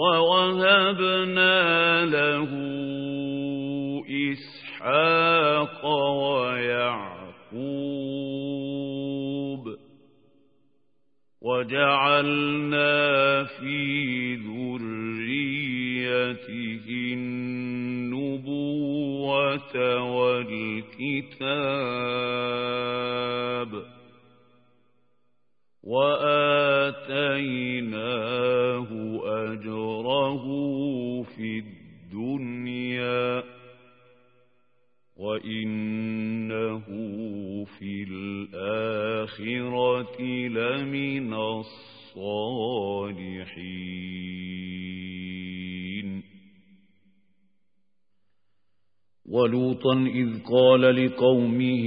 ووهبنا له إسحاق ويعقوب وجعلنا في ذريته النبوة والكتاب وآتيناه أجره في الدنيا وإنه في الآخرة لمن الصالحين. ولوطا إذ قال لقومه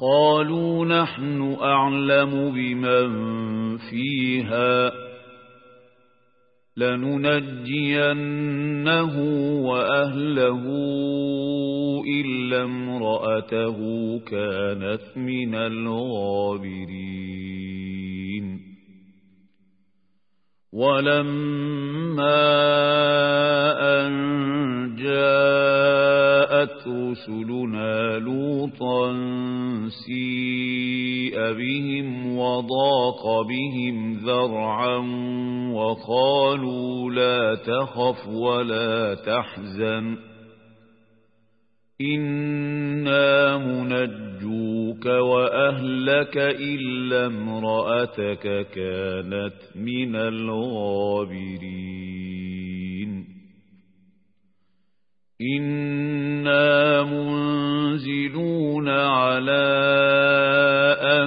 قالوا نحن أعلم بمن فيها لننجينه وأهله إلا امرأته كانت من الغابرين. ولما أن جاءت رسلنا لوطا سيء بهم وضاق بهم ذرعا وقالوا لا تخف ولا تحزن إنا منجوك وأهلك إلا امرأتك كانت من الغابرين إنا منزلون على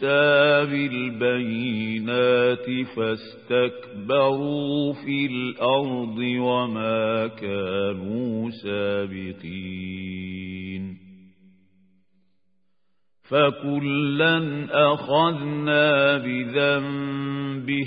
موسى بالبينات فاستكبروا في الأرض وما كانوا سابقين. فكلا أخذنا بذنبه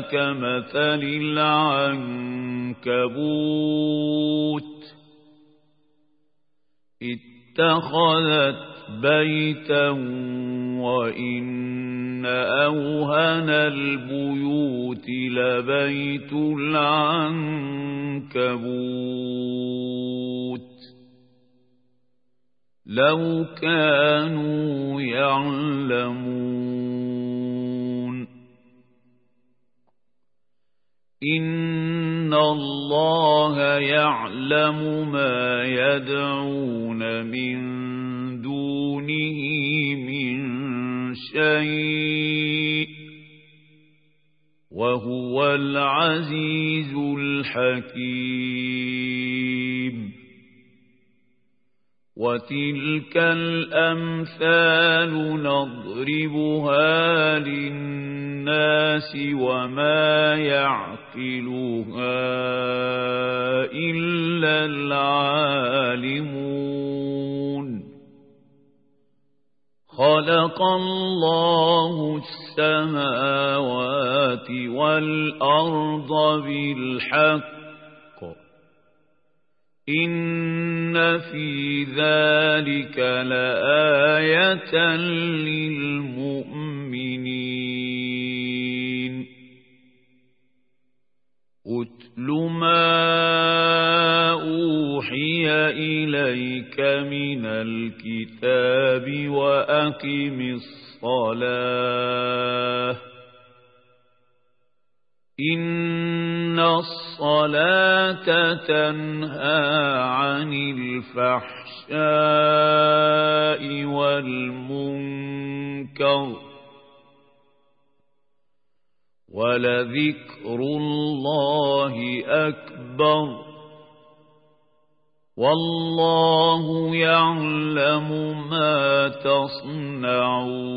كمثل العنكبوت اتخذت بيتا وإن أوهن البيوت لبيت العنكبوت لو كانوا يعلمون إن الله يعلم ما يدعون من دونه من شيء وهو العزيز الحكيم وتلك الأمثال نضربها للناس وما يعقلها إلا العالمون. خلق الله السماوات والأرض بالحق إن في ذلك لآية للمؤمنين. أتل ما أوحي إليك من الكتاب وأقم الصلاة. إن الصلاة تنهى عن الفحشاء والمنكر ولذكر الله أكبر والله يعلم ما تصنعون